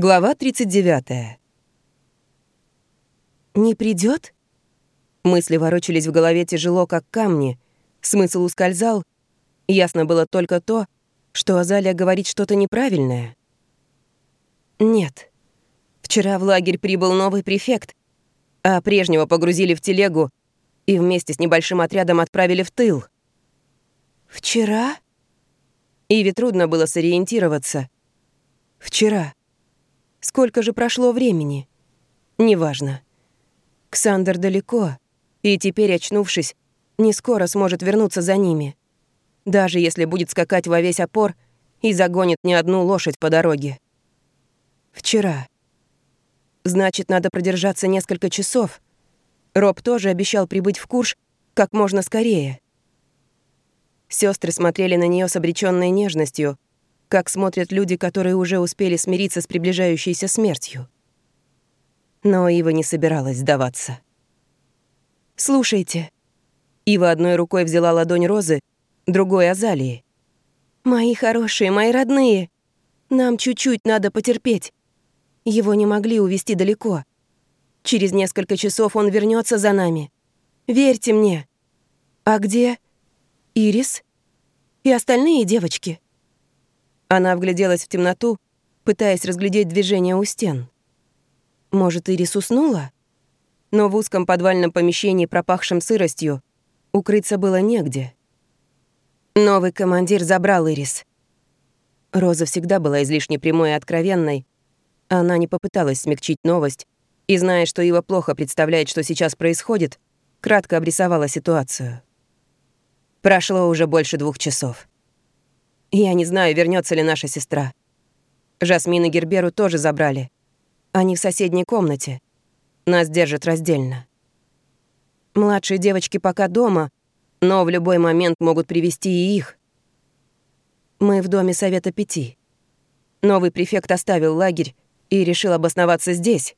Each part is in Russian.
Глава 39. «Не придет? Мысли ворочались в голове тяжело, как камни. Смысл ускользал. Ясно было только то, что Азалия говорит что-то неправильное. Нет. Вчера в лагерь прибыл новый префект, а прежнего погрузили в телегу и вместе с небольшим отрядом отправили в тыл. «Вчера?» Иве трудно было сориентироваться. «Вчера». Сколько же прошло времени? Неважно. Ксандр далеко, и теперь, очнувшись, не скоро сможет вернуться за ними. Даже если будет скакать во весь опор и загонит не одну лошадь по дороге. Вчера. Значит, надо продержаться несколько часов. Роб тоже обещал прибыть в Курш как можно скорее. Сестры смотрели на нее с обреченной нежностью — как смотрят люди, которые уже успели смириться с приближающейся смертью. Но Ива не собиралась сдаваться. «Слушайте». Ива одной рукой взяла ладонь Розы, другой — Азалии. «Мои хорошие, мои родные, нам чуть-чуть надо потерпеть. Его не могли увести далеко. Через несколько часов он вернется за нами. Верьте мне. А где Ирис и остальные девочки?» Она вгляделась в темноту, пытаясь разглядеть движение у стен. Может, Ирис уснула? Но в узком подвальном помещении, пропахшем сыростью, укрыться было негде. Новый командир забрал Ирис. Роза всегда была излишне прямой и откровенной. Она не попыталась смягчить новость и, зная, что Ива плохо представляет, что сейчас происходит, кратко обрисовала ситуацию. Прошло уже больше двух часов. Я не знаю, вернется ли наша сестра. Жасмин и Герберу тоже забрали. Они в соседней комнате. Нас держат раздельно. Младшие девочки пока дома, но в любой момент могут привести и их. Мы в доме Совета Пяти. Новый префект оставил лагерь и решил обосноваться здесь.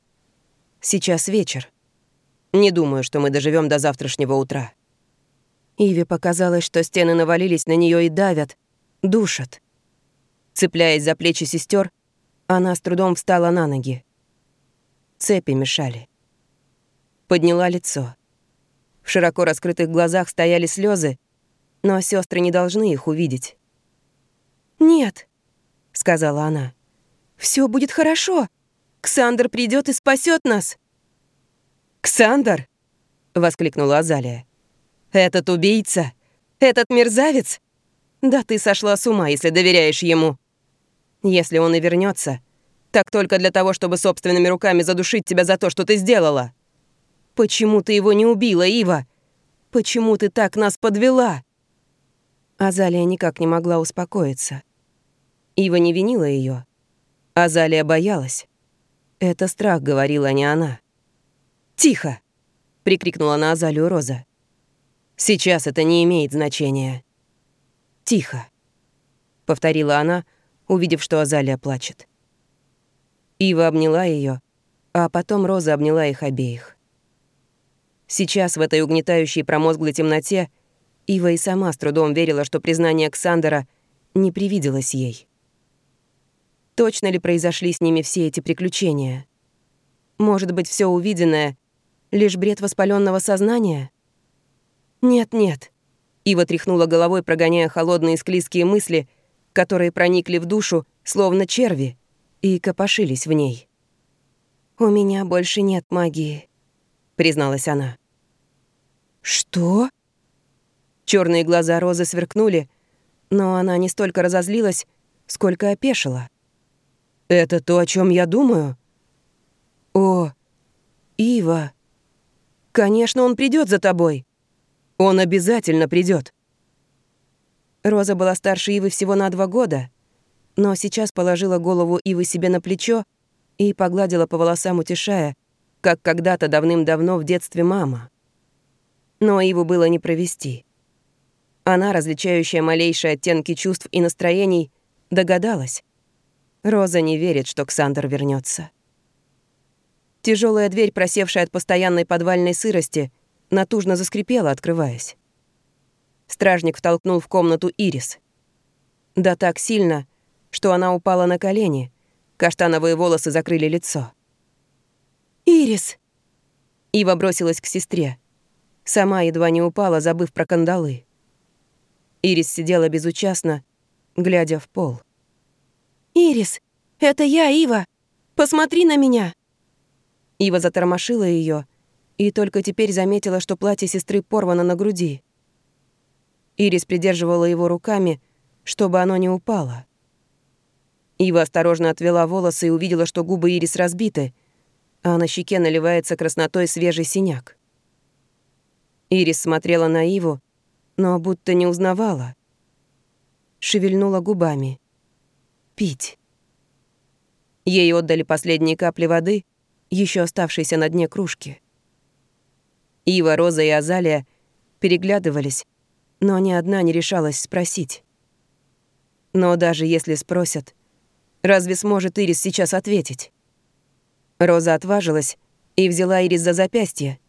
Сейчас вечер. Не думаю, что мы доживем до завтрашнего утра. Иве показалось, что стены навалились на нее и давят, душат. Цепляясь за плечи сестер, она с трудом встала на ноги. Цепи мешали. Подняла лицо. В широко раскрытых глазах стояли слезы, но сестры не должны их увидеть. «Нет», — сказала она, — «все будет хорошо. Ксандр придет и спасет нас». «Ксандр!» — воскликнула Азалия. «Этот убийца! Этот мерзавец! Да ты сошла с ума, если доверяешь ему. Если он и вернется, так только для того, чтобы собственными руками задушить тебя за то, что ты сделала. Почему ты его не убила, Ива? Почему ты так нас подвела?» Азалия никак не могла успокоиться. Ива не винила ее. Азалия боялась. Это страх, говорила не она. «Тихо!» — прикрикнула на Азалию Роза. «Сейчас это не имеет значения». «Тихо», — повторила она, увидев, что Азалия плачет. Ива обняла ее, а потом Роза обняла их обеих. Сейчас, в этой угнетающей промозглой темноте, Ива и сама с трудом верила, что признание Ксандера не привиделось ей. Точно ли произошли с ними все эти приключения? Может быть, все увиденное — лишь бред воспаленного сознания? Нет-нет, Ива тряхнула головой, прогоняя холодные склизкие мысли, которые проникли в душу, словно черви, и копошились в ней. «У меня больше нет магии», — призналась она. «Что?» Черные глаза Розы сверкнули, но она не столько разозлилась, сколько опешила. «Это то, о чем я думаю?» «О, Ива! Конечно, он придет за тобой!» Он обязательно придет. Роза была старше Ивы всего на два года, но сейчас положила голову Ивы себе на плечо и погладила по волосам, утешая, как когда-то давным-давно в детстве мама. Но Иву было не провести. Она, различающая малейшие оттенки чувств и настроений, догадалась. Роза не верит, что Ксандр вернется. Тяжелая дверь, просевшая от постоянной подвальной сырости, натужно заскрипела, открываясь. Стражник втолкнул в комнату Ирис. Да так сильно, что она упала на колени, Каштановые волосы закрыли лицо. «Ирис!» Ива бросилась к сестре. Сама едва не упала, забыв про кандалы. Ирис сидела безучастно, глядя в пол. «Ирис, это я, Ива! Посмотри на меня!» Ива затормошила ее и только теперь заметила, что платье сестры порвано на груди. Ирис придерживала его руками, чтобы оно не упало. Ива осторожно отвела волосы и увидела, что губы Ирис разбиты, а на щеке наливается краснотой свежий синяк. Ирис смотрела на Иву, но будто не узнавала. Шевельнула губами. Пить. Ей отдали последние капли воды, еще оставшиеся на дне кружки. Ива, Роза и Азалия переглядывались, но ни одна не решалась спросить. Но даже если спросят, разве сможет Ирис сейчас ответить? Роза отважилась и взяла Ирис за запястье,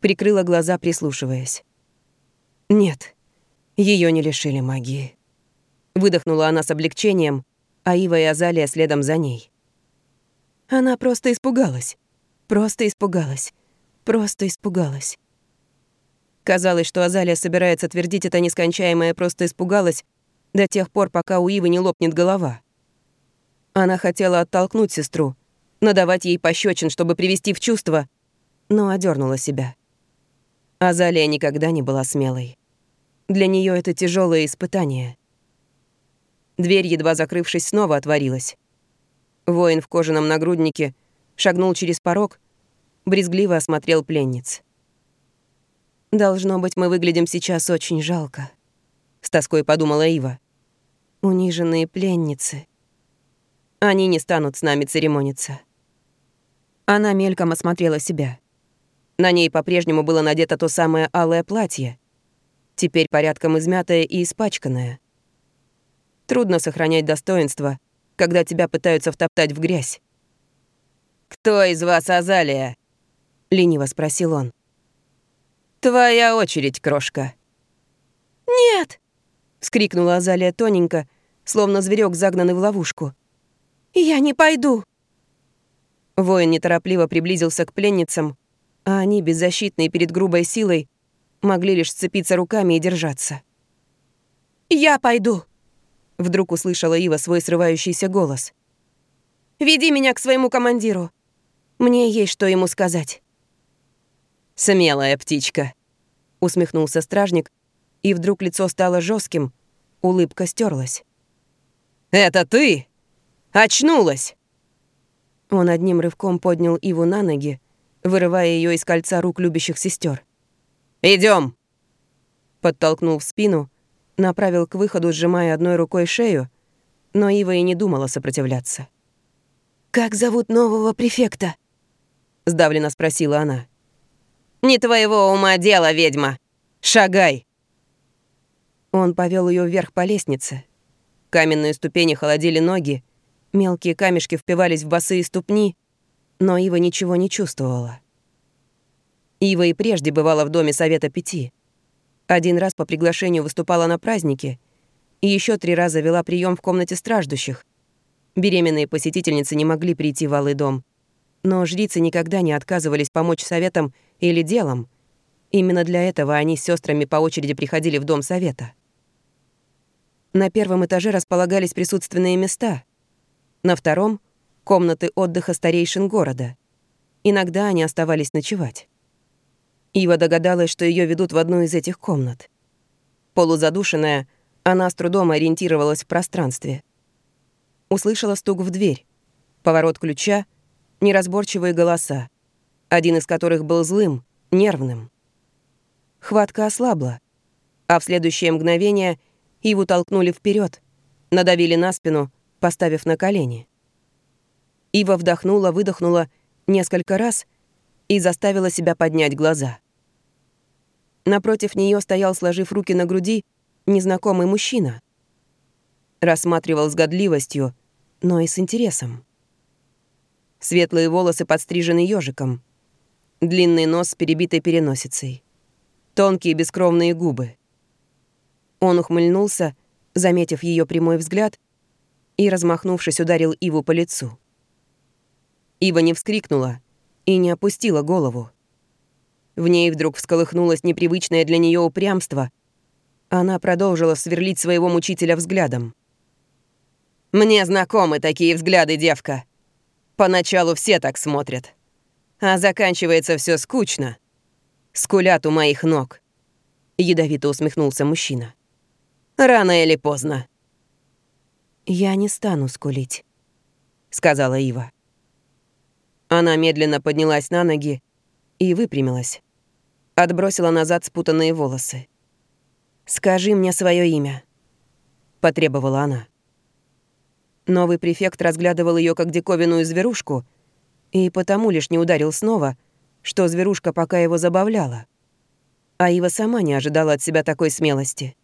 прикрыла глаза, прислушиваясь. Нет, ее не лишили магии. Выдохнула она с облегчением, а Ива и Азалия следом за ней. Она просто испугалась. Просто испугалась. Просто испугалась. Казалось, что Азалия собирается твердить это нескончаемое «просто испугалась» до тех пор, пока у Ивы не лопнет голова. Она хотела оттолкнуть сестру, надавать ей пощечин, чтобы привести в чувство, но одернула себя. Азалия никогда не была смелой. Для нее это тяжелое испытание. Дверь, едва закрывшись, снова отворилась. Воин в кожаном нагруднике шагнул через порог, брезгливо осмотрел пленниц. «Должно быть, мы выглядим сейчас очень жалко», — с тоской подумала Ива. «Униженные пленницы. Они не станут с нами церемониться». Она мельком осмотрела себя. На ней по-прежнему было надето то самое алое платье, теперь порядком измятое и испачканное. Трудно сохранять достоинство, когда тебя пытаются втоптать в грязь. «Кто из вас Азалия?» — лениво спросил он. «Твоя очередь, крошка». «Нет!» — вскрикнула Азалия тоненько, словно зверек, загнанный в ловушку. «Я не пойду!» Воин неторопливо приблизился к пленницам, а они, беззащитные перед грубой силой, могли лишь сцепиться руками и держаться. «Я пойду!» — вдруг услышала Ива свой срывающийся голос. «Веди меня к своему командиру. Мне есть что ему сказать». «Смелая птичка», — усмехнулся стражник, и вдруг лицо стало жестким, улыбка стерлась. «Это ты? Очнулась!» Он одним рывком поднял Иву на ноги, вырывая ее из кольца рук любящих сестер. Идем! Подтолкнул в спину, направил к выходу, сжимая одной рукой шею, но Ива и не думала сопротивляться. «Как зовут нового префекта?» — сдавленно спросила она. «Не твоего ума дело, ведьма! Шагай!» Он повел ее вверх по лестнице. Каменные ступени холодили ноги, мелкие камешки впивались в босые ступни, но Ива ничего не чувствовала. Ива и прежде бывала в доме Совета Пяти. Один раз по приглашению выступала на празднике, и еще три раза вела прием в комнате страждущих. Беременные посетительницы не могли прийти в Алый дом, но жрицы никогда не отказывались помочь советам или делам. Именно для этого они с сестрами по очереди приходили в дом совета. На первом этаже располагались присутственные места. На втором — комнаты отдыха старейшин города. Иногда они оставались ночевать. Ива догадалась, что ее ведут в одну из этих комнат. Полузадушенная, она с трудом ориентировалась в пространстве. Услышала стук в дверь, поворот ключа, неразборчивые голоса, один из которых был злым, нервным. Хватка ослабла, а в следующее мгновение Иву толкнули вперед, надавили на спину, поставив на колени. Ива вдохнула, выдохнула несколько раз и заставила себя поднять глаза. Напротив нее стоял, сложив руки на груди, незнакомый мужчина. Рассматривал с годливостью, но и с интересом. Светлые волосы подстрижены ежиком, длинный нос с перебитой переносицей, тонкие бескровные губы. Он ухмыльнулся, заметив ее прямой взгляд, и, размахнувшись, ударил Иву по лицу. Ива не вскрикнула и не опустила голову. В ней вдруг всколыхнулось непривычное для нее упрямство. Она продолжила сверлить своего мучителя взглядом. «Мне знакомы такие взгляды, девка. Поначалу все так смотрят. А заканчивается все скучно. Скулят у моих ног». Ядовито усмехнулся мужчина. «Рано или поздно». «Я не стану скулить», — сказала Ива. Она медленно поднялась на ноги и выпрямилась. Отбросила назад спутанные волосы. «Скажи мне свое имя», — потребовала она. Новый префект разглядывал ее как диковинную зверушку и потому лишь не ударил снова, что зверушка пока его забавляла. А Ива сама не ожидала от себя такой смелости.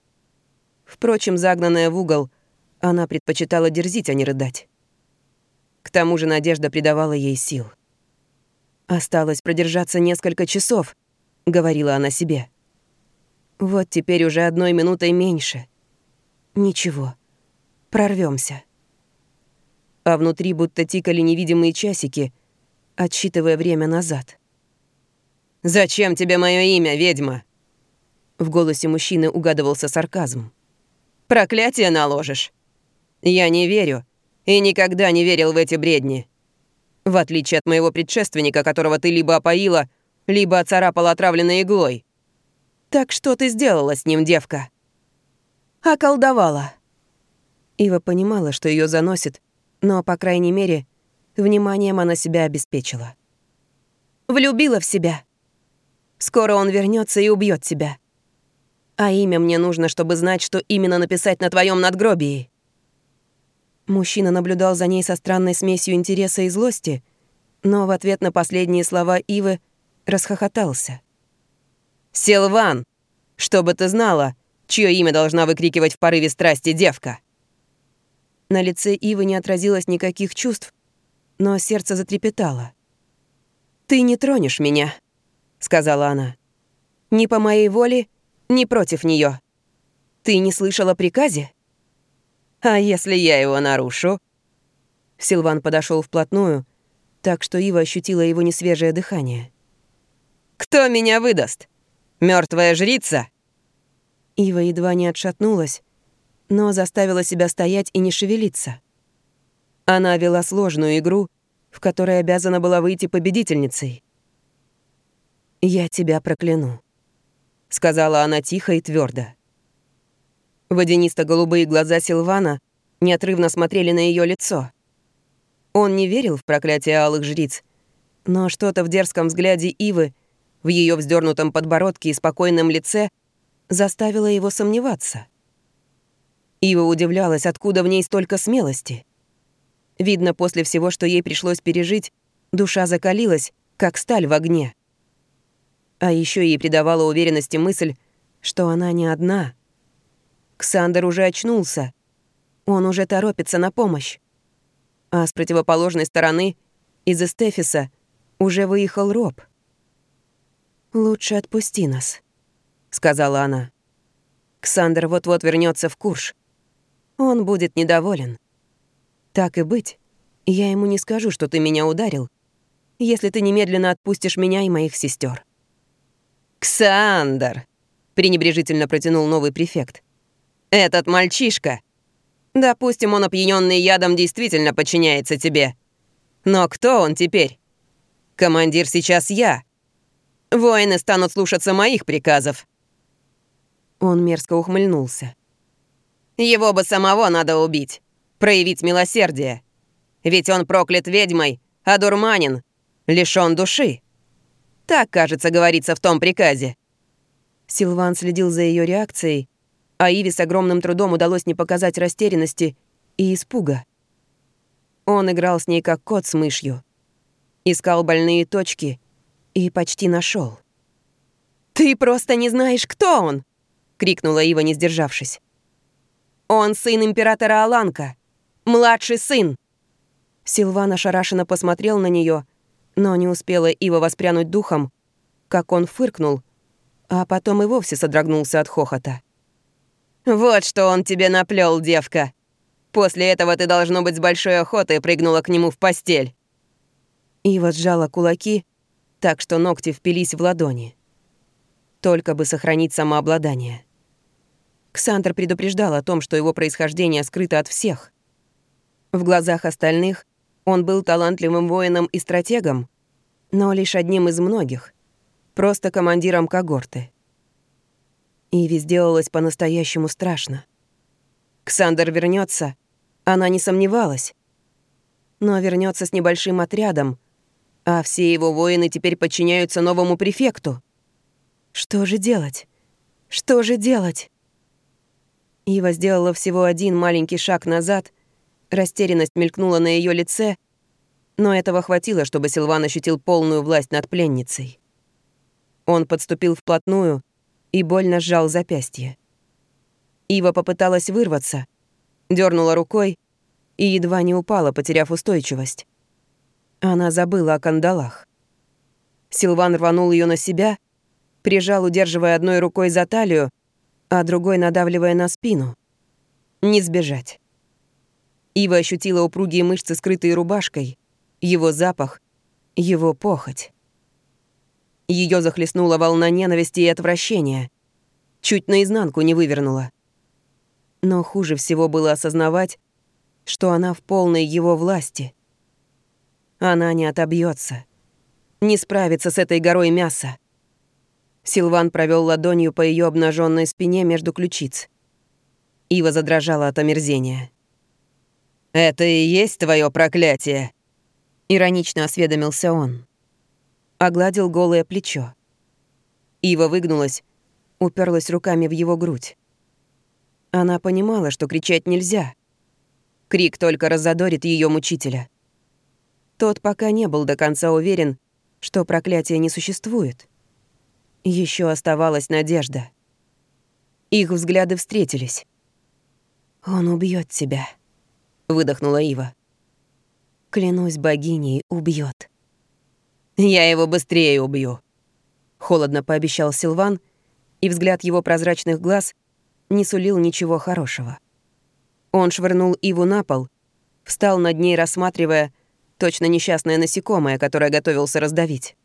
Впрочем, загнанная в угол, она предпочитала дерзить, а не рыдать. К тому же надежда придавала ей сил. «Осталось продержаться несколько часов», — говорила она себе. «Вот теперь уже одной минутой меньше. Ничего, прорвемся. А внутри будто тикали невидимые часики, отсчитывая время назад. «Зачем тебе мое имя, ведьма?» В голосе мужчины угадывался сарказм. «Проклятие наложишь?» «Я не верю и никогда не верил в эти бредни. В отличие от моего предшественника, которого ты либо опоила, либо оцарапала отравленной иглой. Так что ты сделала с ним, девка? Околдовала. Ива понимала, что ее заносит, но, по крайней мере, вниманием она себя обеспечила. Влюбила в себя. Скоро он вернется и убьет тебя. А имя мне нужно, чтобы знать, что именно написать на твоем надгробии. Мужчина наблюдал за ней со странной смесью интереса и злости, но в ответ на последние слова Ивы расхохотался. «Силван! Чтобы ты знала, чье имя должна выкрикивать в порыве страсти девка!» На лице Ивы не отразилось никаких чувств, но сердце затрепетало. «Ты не тронешь меня», — сказала она. «Ни по моей воле, ни против нее. Ты не слышала приказе?» А если я его нарушу?» Силван подошел вплотную, так что Ива ощутила его несвежее дыхание. «Кто меня выдаст? Мертвая жрица?» Ива едва не отшатнулась, но заставила себя стоять и не шевелиться. Она вела сложную игру, в которой обязана была выйти победительницей. «Я тебя прокляну», — сказала она тихо и твердо. Водянисто-голубые глаза Силвана неотрывно смотрели на ее лицо. Он не верил в проклятие алых жриц, но что-то в дерзком взгляде Ивы, в ее вздернутом подбородке и спокойном лице заставило его сомневаться. Ива удивлялась, откуда в ней столько смелости. Видно, после всего, что ей пришлось пережить, душа закалилась, как сталь в огне. А еще ей придавала уверенности мысль, что она не одна — Ксандер уже очнулся. Он уже торопится на помощь. А с противоположной стороны, из Эстефиса, уже выехал Роб. «Лучше отпусти нас», — сказала она. «Ксандер вот-вот вернется в Курш. Он будет недоволен. Так и быть, я ему не скажу, что ты меня ударил, если ты немедленно отпустишь меня и моих сестер. «Ксандер!» — пренебрежительно протянул новый префект. Этот мальчишка. Допустим, он опьяненный ядом действительно подчиняется тебе. Но кто он теперь? Командир сейчас я. Воины станут слушаться моих приказов. Он мерзко ухмыльнулся. Его бы самого надо убить, проявить милосердие. Ведь он проклят ведьмой, а дурманин, лишён души. Так, кажется, говорится в том приказе. Силван следил за ее реакцией, а Иве с огромным трудом удалось не показать растерянности и испуга. Он играл с ней как кот с мышью. Искал больные точки и почти нашел. «Ты просто не знаешь, кто он!» — крикнула Ива, не сдержавшись. «Он сын императора Аланка, младший сын!» Силван ошарашенно посмотрел на нее, но не успела Ива воспрянуть духом, как он фыркнул, а потом и вовсе содрогнулся от хохота. «Вот что он тебе наплел, девка. После этого ты, должно быть, с большой охотой прыгнула к нему в постель». Ива сжала кулаки, так что ногти впились в ладони. Только бы сохранить самообладание. Ксандр предупреждал о том, что его происхождение скрыто от всех. В глазах остальных он был талантливым воином и стратегом, но лишь одним из многих, просто командиром когорты. Иви сделалось по-настоящему страшно. Ксандр вернется, она не сомневалась. Но вернется с небольшим отрядом, а все его воины теперь подчиняются новому префекту. Что же делать? Что же делать? Ива сделала всего один маленький шаг назад, растерянность мелькнула на ее лице, но этого хватило, чтобы Силван ощутил полную власть над пленницей. Он подступил вплотную и больно сжал запястье. Ива попыталась вырваться, дернула рукой и едва не упала, потеряв устойчивость. Она забыла о кандалах. Силван рванул ее на себя, прижал, удерживая одной рукой за талию, а другой надавливая на спину. Не сбежать. Ива ощутила упругие мышцы, скрытые рубашкой, его запах, его похоть. Ее захлестнула волна ненависти и отвращения. Чуть наизнанку не вывернула. Но хуже всего было осознавать, что она в полной его власти. Она не отобьется, не справится с этой горой мяса. Силван провел ладонью по ее обнаженной спине между ключиц. Ива задрожала от омерзения. «Это и есть твое проклятие?» Иронично осведомился он. Огладил голое плечо. Ива выгнулась, уперлась руками в его грудь. Она понимала, что кричать нельзя. Крик только разодорит ее мучителя. Тот пока не был до конца уверен, что проклятие не существует. Еще оставалась надежда. Их взгляды встретились. «Он убьет тебя», — выдохнула Ива. «Клянусь богиней, убьет. «Я его быстрее убью», — холодно пообещал Силван, и взгляд его прозрачных глаз не сулил ничего хорошего. Он швырнул Иву на пол, встал над ней, рассматривая точно несчастное насекомое, которое готовился раздавить.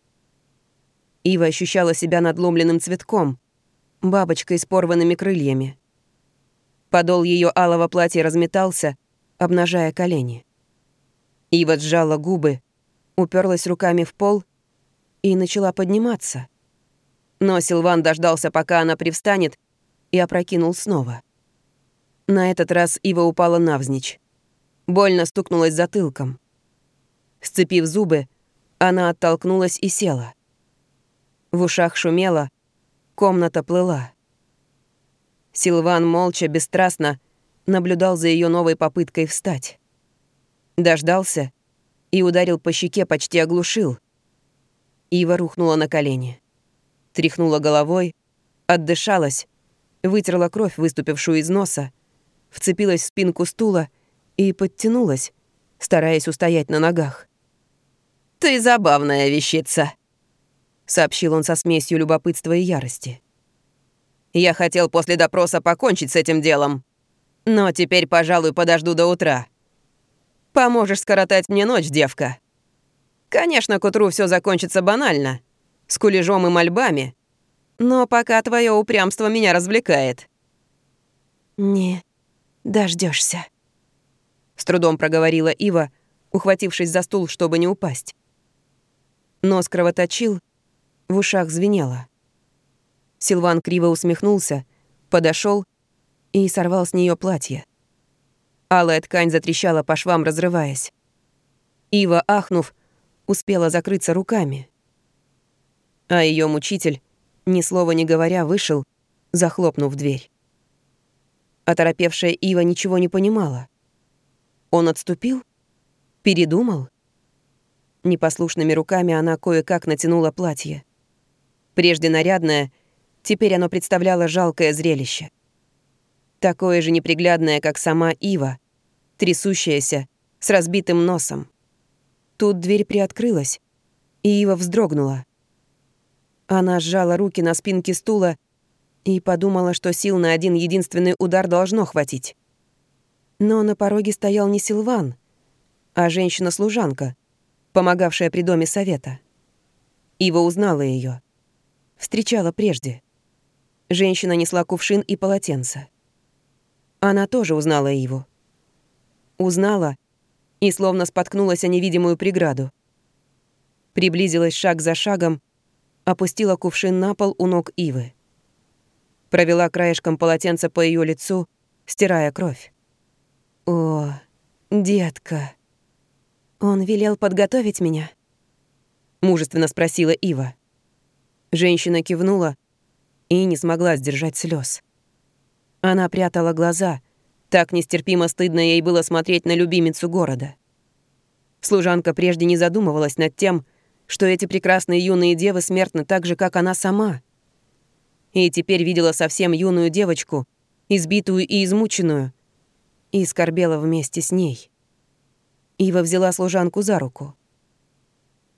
Ива ощущала себя надломленным цветком, бабочкой с порванными крыльями. Подол ее алого платья разметался, обнажая колени. Ива сжала губы, уперлась руками в пол и начала подниматься. Но Силван дождался, пока она привстанет, и опрокинул снова. На этот раз Ива упала навзничь. Больно стукнулась затылком. Сцепив зубы, она оттолкнулась и села. В ушах шумело, комната плыла. Силван молча, бесстрастно наблюдал за ее новой попыткой встать. Дождался и ударил по щеке, почти оглушил. Ива рухнула на колени. Тряхнула головой, отдышалась, вытерла кровь, выступившую из носа, вцепилась в спинку стула и подтянулась, стараясь устоять на ногах. «Ты забавная вещица», — сообщил он со смесью любопытства и ярости. «Я хотел после допроса покончить с этим делом, но теперь, пожалуй, подожду до утра. Поможешь скоротать мне ночь, девка. Конечно, к утру все закончится банально, с кулежом и мольбами, но пока твое упрямство меня развлекает». «Не дождешься, с трудом проговорила Ива, ухватившись за стул, чтобы не упасть. Нос кровоточил, в ушах звенело. Силван криво усмехнулся, подошел и сорвал с нее платье. Алая ткань затрещала по швам, разрываясь. Ива, ахнув, успела закрыться руками. А ее мучитель, ни слова не говоря, вышел, захлопнув дверь. Оторопевшая Ива ничего не понимала. Он отступил? Передумал? Непослушными руками она кое-как натянула платье. Прежде нарядное, теперь оно представляло жалкое зрелище. Такое же неприглядное, как сама Ива, трясущаяся, с разбитым носом. Тут дверь приоткрылась, и Ива вздрогнула. Она сжала руки на спинке стула и подумала, что сил на один единственный удар должно хватить. Но на пороге стоял не Силван, а женщина-служанка, помогавшая при доме совета. Ива узнала ее. Встречала прежде. Женщина несла кувшин и полотенце. Она тоже узнала Иву. Узнала и словно споткнулась о невидимую преграду. Приблизилась шаг за шагом, опустила кувшин на пол у ног Ивы. Провела краешком полотенца по ее лицу, стирая кровь. «О, детка, он велел подготовить меня?» Мужественно спросила Ива. Женщина кивнула и не смогла сдержать слез. Она прятала глаза. Так нестерпимо стыдно ей было смотреть на любимицу города. Служанка прежде не задумывалась над тем, что эти прекрасные юные девы смертны так же, как она сама. И теперь видела совсем юную девочку, избитую и измученную, и скорбела вместе с ней. Ива взяла служанку за руку.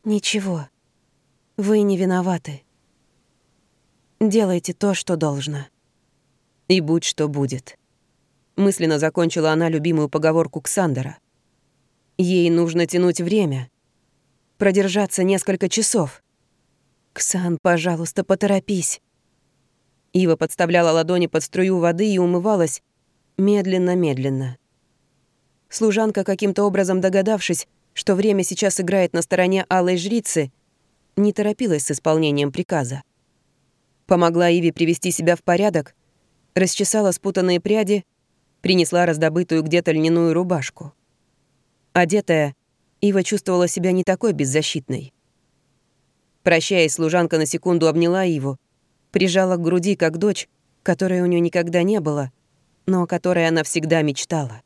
«Ничего, вы не виноваты. Делайте то, что должно. И будь что будет». Мысленно закончила она любимую поговорку Ксандера. Ей нужно тянуть время. Продержаться несколько часов. «Ксан, пожалуйста, поторопись». Ива подставляла ладони под струю воды и умывалась медленно-медленно. Служанка, каким-то образом догадавшись, что время сейчас играет на стороне алой жрицы, не торопилась с исполнением приказа. Помогла Иве привести себя в порядок, расчесала спутанные пряди, принесла раздобытую где-то льняную рубашку. Одетая, Ива чувствовала себя не такой беззащитной. Прощаясь, служанка на секунду обняла Иву, прижала к груди, как дочь, которой у нее никогда не было, но о которой она всегда мечтала.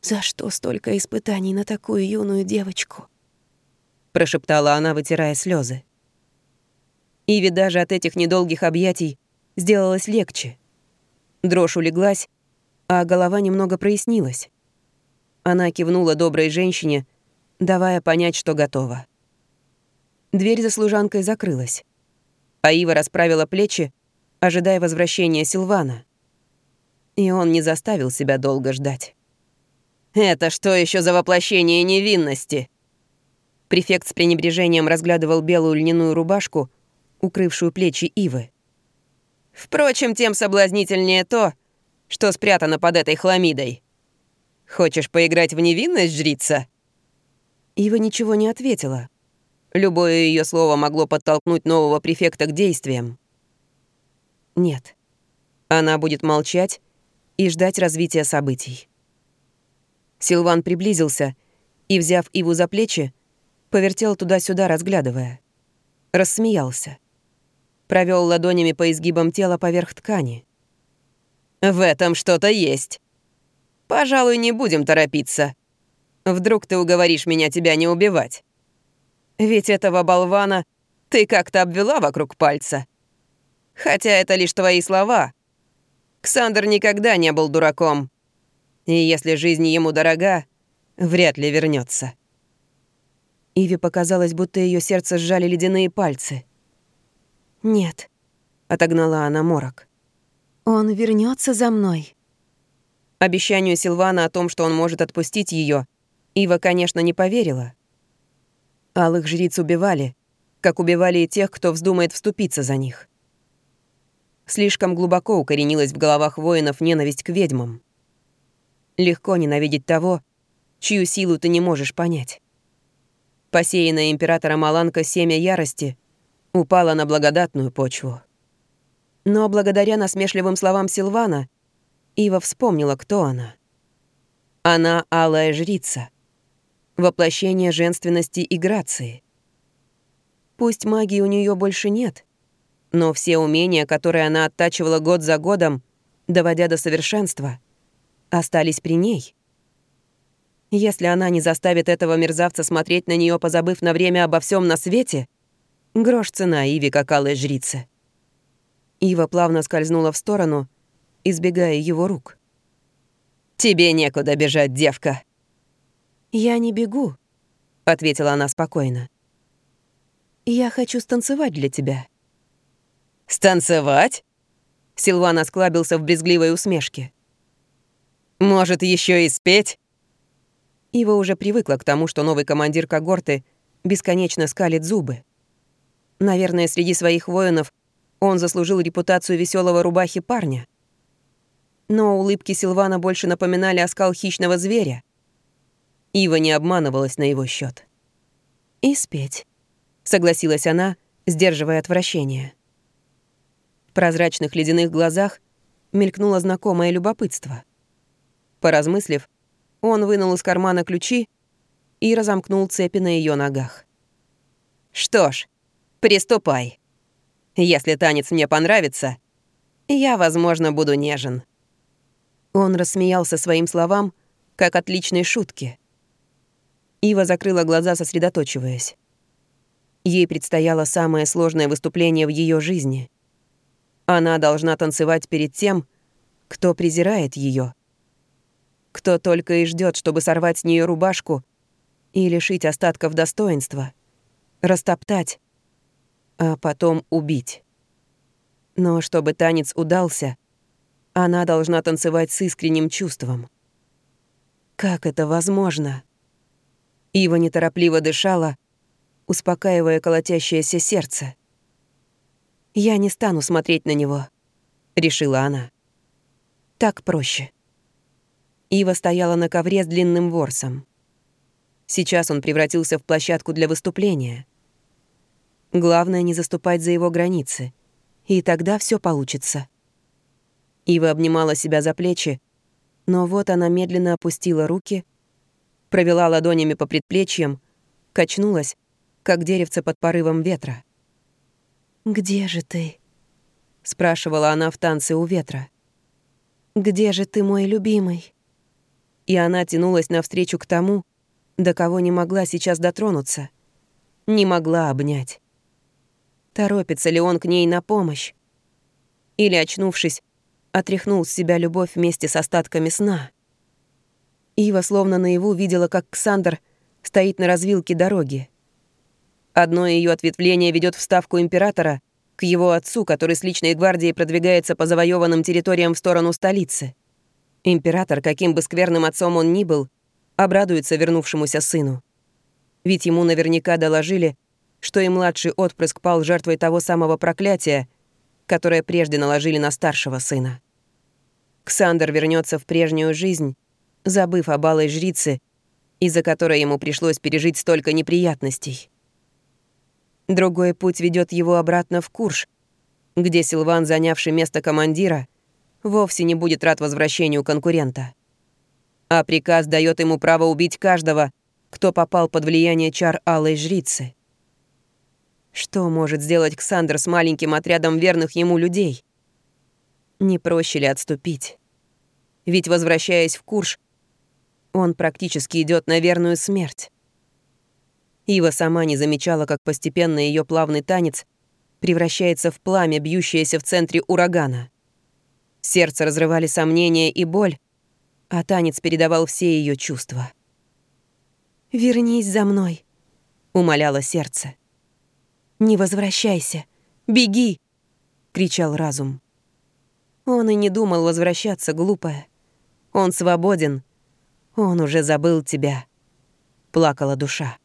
«За что столько испытаний на такую юную девочку?» прошептала она, вытирая слезы. Иве даже от этих недолгих объятий сделалось легче. Дрожь улеглась, а голова немного прояснилась. Она кивнула доброй женщине, давая понять, что готова. Дверь за служанкой закрылась. А Ива расправила плечи, ожидая возвращения Силвана. И он не заставил себя долго ждать. «Это что еще за воплощение невинности?» Префект с пренебрежением разглядывал белую льняную рубашку, укрывшую плечи Ивы. «Впрочем, тем соблазнительнее то, что спрятано под этой хламидой. Хочешь поиграть в невинность, жрица?» Ива ничего не ответила. Любое ее слово могло подтолкнуть нового префекта к действиям. Нет. Она будет молчать и ждать развития событий. Силван приблизился и, взяв Иву за плечи, повертел туда-сюда, разглядывая. Рассмеялся. Провел ладонями по изгибам тела поверх ткани. «В этом что-то есть. Пожалуй, не будем торопиться. Вдруг ты уговоришь меня тебя не убивать. Ведь этого болвана ты как-то обвела вокруг пальца. Хотя это лишь твои слова. Ксандр никогда не был дураком. И если жизнь ему дорога, вряд ли вернется. Иве показалось, будто ее сердце сжали ледяные пальцы. «Нет», — отогнала она морок. «Он вернется за мной». Обещанию Силвана о том, что он может отпустить ее, Ива, конечно, не поверила. Алых жриц убивали, как убивали и тех, кто вздумает вступиться за них. Слишком глубоко укоренилась в головах воинов ненависть к ведьмам. Легко ненавидеть того, чью силу ты не можешь понять. Посеянная императором Аланка семя ярости упала на благодатную почву. Но благодаря насмешливым словам Силвана, Ива вспомнила, кто она. Она алая жрица, воплощение женственности и грации. Пусть магии у нее больше нет, но все умения, которые она оттачивала год за годом, доводя до совершенства — остались при ней. Если она не заставит этого мерзавца смотреть на нее, позабыв на время обо всем на свете, грош цена Иве как алой жрице. Ива плавно скользнула в сторону, избегая его рук. «Тебе некуда бежать, девка!» «Я не бегу», — ответила она спокойно. «Я хочу станцевать для тебя». «Станцевать?» Силван осклабился в брезгливой усмешке. Может, еще и спеть?» Ива уже привыкла к тому, что новый командир когорты бесконечно скалит зубы. Наверное, среди своих воинов он заслужил репутацию веселого рубахи парня. Но улыбки Силвана больше напоминали оскал хищного зверя. Ива не обманывалась на его счет. «И спеть», — согласилась она, сдерживая отвращение. В прозрачных ледяных глазах мелькнуло знакомое любопытство. Поразмыслив, он вынул из кармана ключи и разомкнул цепи на ее ногах. «Что ж, приступай. Если танец мне понравится, я, возможно, буду нежен». Он рассмеялся своим словам, как отличной шутки. Ива закрыла глаза, сосредоточиваясь. Ей предстояло самое сложное выступление в ее жизни. Она должна танцевать перед тем, кто презирает ее, кто только и ждет, чтобы сорвать с нее рубашку и лишить остатков достоинства, растоптать, а потом убить. Но чтобы танец удался, она должна танцевать с искренним чувством. Как это возможно? Ива неторопливо дышала, успокаивая колотящееся сердце. «Я не стану смотреть на него», — решила она. «Так проще». Ива стояла на ковре с длинным ворсом. Сейчас он превратился в площадку для выступления. Главное не заступать за его границы, и тогда все получится. Ива обнимала себя за плечи, но вот она медленно опустила руки, провела ладонями по предплечьям, качнулась, как деревце под порывом ветра. «Где же ты?» — спрашивала она в танце у ветра. «Где же ты, мой любимый?» И она тянулась навстречу к тому, до кого не могла сейчас дотронуться, не могла обнять. Торопится ли он к ней на помощь? Или, очнувшись, отряхнул с себя любовь вместе с остатками сна? Ива словно наяву видела, как Ксандр стоит на развилке дороги. Одно ее ответвление ведет в ставку императора к его отцу, который с личной гвардией продвигается по завоеванным территориям в сторону столицы. Император, каким бы скверным отцом он ни был, обрадуется вернувшемуся сыну. Ведь ему наверняка доложили, что и младший отпрыск пал жертвой того самого проклятия, которое прежде наложили на старшего сына. Ксандр вернется в прежнюю жизнь, забыв о балой жрице, из-за которой ему пришлось пережить столько неприятностей. Другой путь ведет его обратно в Курш, где Силван, занявший место командира, вовсе не будет рад возвращению конкурента. А приказ дает ему право убить каждого, кто попал под влияние чар Алой Жрицы. Что может сделать Ксандр с маленьким отрядом верных ему людей? Не проще ли отступить? Ведь, возвращаясь в Курш, он практически идет на верную смерть. Ива сама не замечала, как постепенно ее плавный танец превращается в пламя, бьющееся в центре урагана. Сердце разрывали сомнения и боль, а танец передавал все ее чувства. «Вернись за мной», — умоляло сердце. «Не возвращайся! Беги!» — кричал разум. Он и не думал возвращаться, глупая. Он свободен. Он уже забыл тебя. Плакала душа.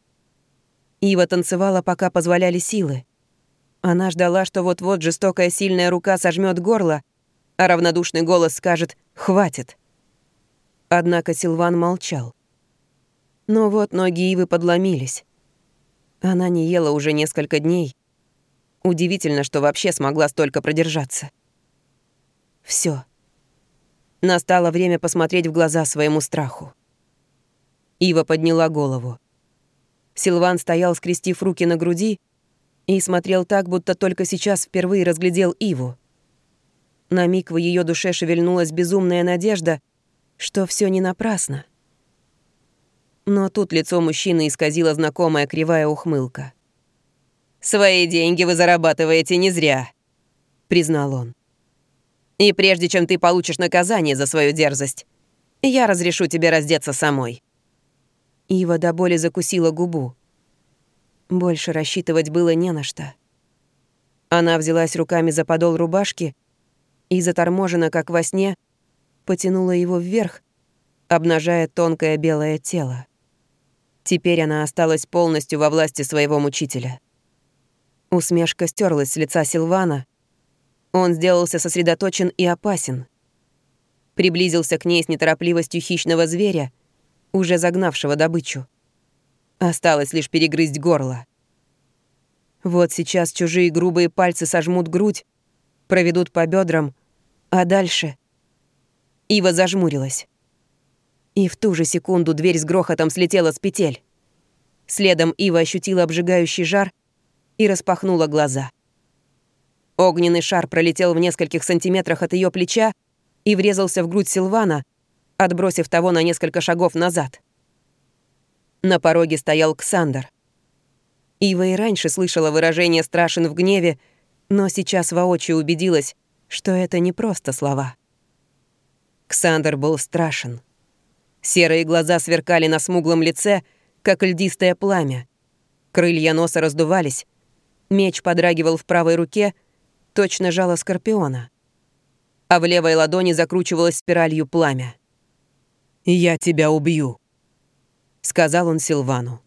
Ива танцевала, пока позволяли силы. Она ждала, что вот-вот жестокая сильная рука сожмет горло, а равнодушный голос скажет «хватит». Однако Силван молчал. Но вот ноги Ивы подломились. Она не ела уже несколько дней. Удивительно, что вообще смогла столько продержаться. Все. Настало время посмотреть в глаза своему страху. Ива подняла голову. Силван стоял, скрестив руки на груди, и смотрел так, будто только сейчас впервые разглядел Иву. На миг в ее душе шевельнулась безумная надежда, что все не напрасно. Но тут лицо мужчины исказила знакомая кривая ухмылка. «Свои деньги вы зарабатываете не зря», — признал он. «И прежде чем ты получишь наказание за свою дерзость, я разрешу тебе раздеться самой». Ива до боли закусила губу. Больше рассчитывать было не на что. Она взялась руками за подол рубашки — и заторможенно, как во сне, потянула его вверх, обнажая тонкое белое тело. Теперь она осталась полностью во власти своего мучителя. Усмешка стерлась с лица Силвана. Он сделался сосредоточен и опасен. Приблизился к ней с неторопливостью хищного зверя, уже загнавшего добычу. Осталось лишь перегрызть горло. Вот сейчас чужие грубые пальцы сожмут грудь, проведут по бедрам, а дальше... Ива зажмурилась. И в ту же секунду дверь с грохотом слетела с петель. Следом Ива ощутила обжигающий жар и распахнула глаза. Огненный шар пролетел в нескольких сантиметрах от ее плеча и врезался в грудь Силвана, отбросив того на несколько шагов назад. На пороге стоял Ксандр. Ива и раньше слышала выражение «страшен в гневе», но сейчас воочию убедилась, что это не просто слова. Ксандр был страшен. Серые глаза сверкали на смуглом лице, как льдистое пламя. Крылья носа раздувались. Меч подрагивал в правой руке, точно жало скорпиона. А в левой ладони закручивалось спиралью пламя. «Я тебя убью», — сказал он Силвану.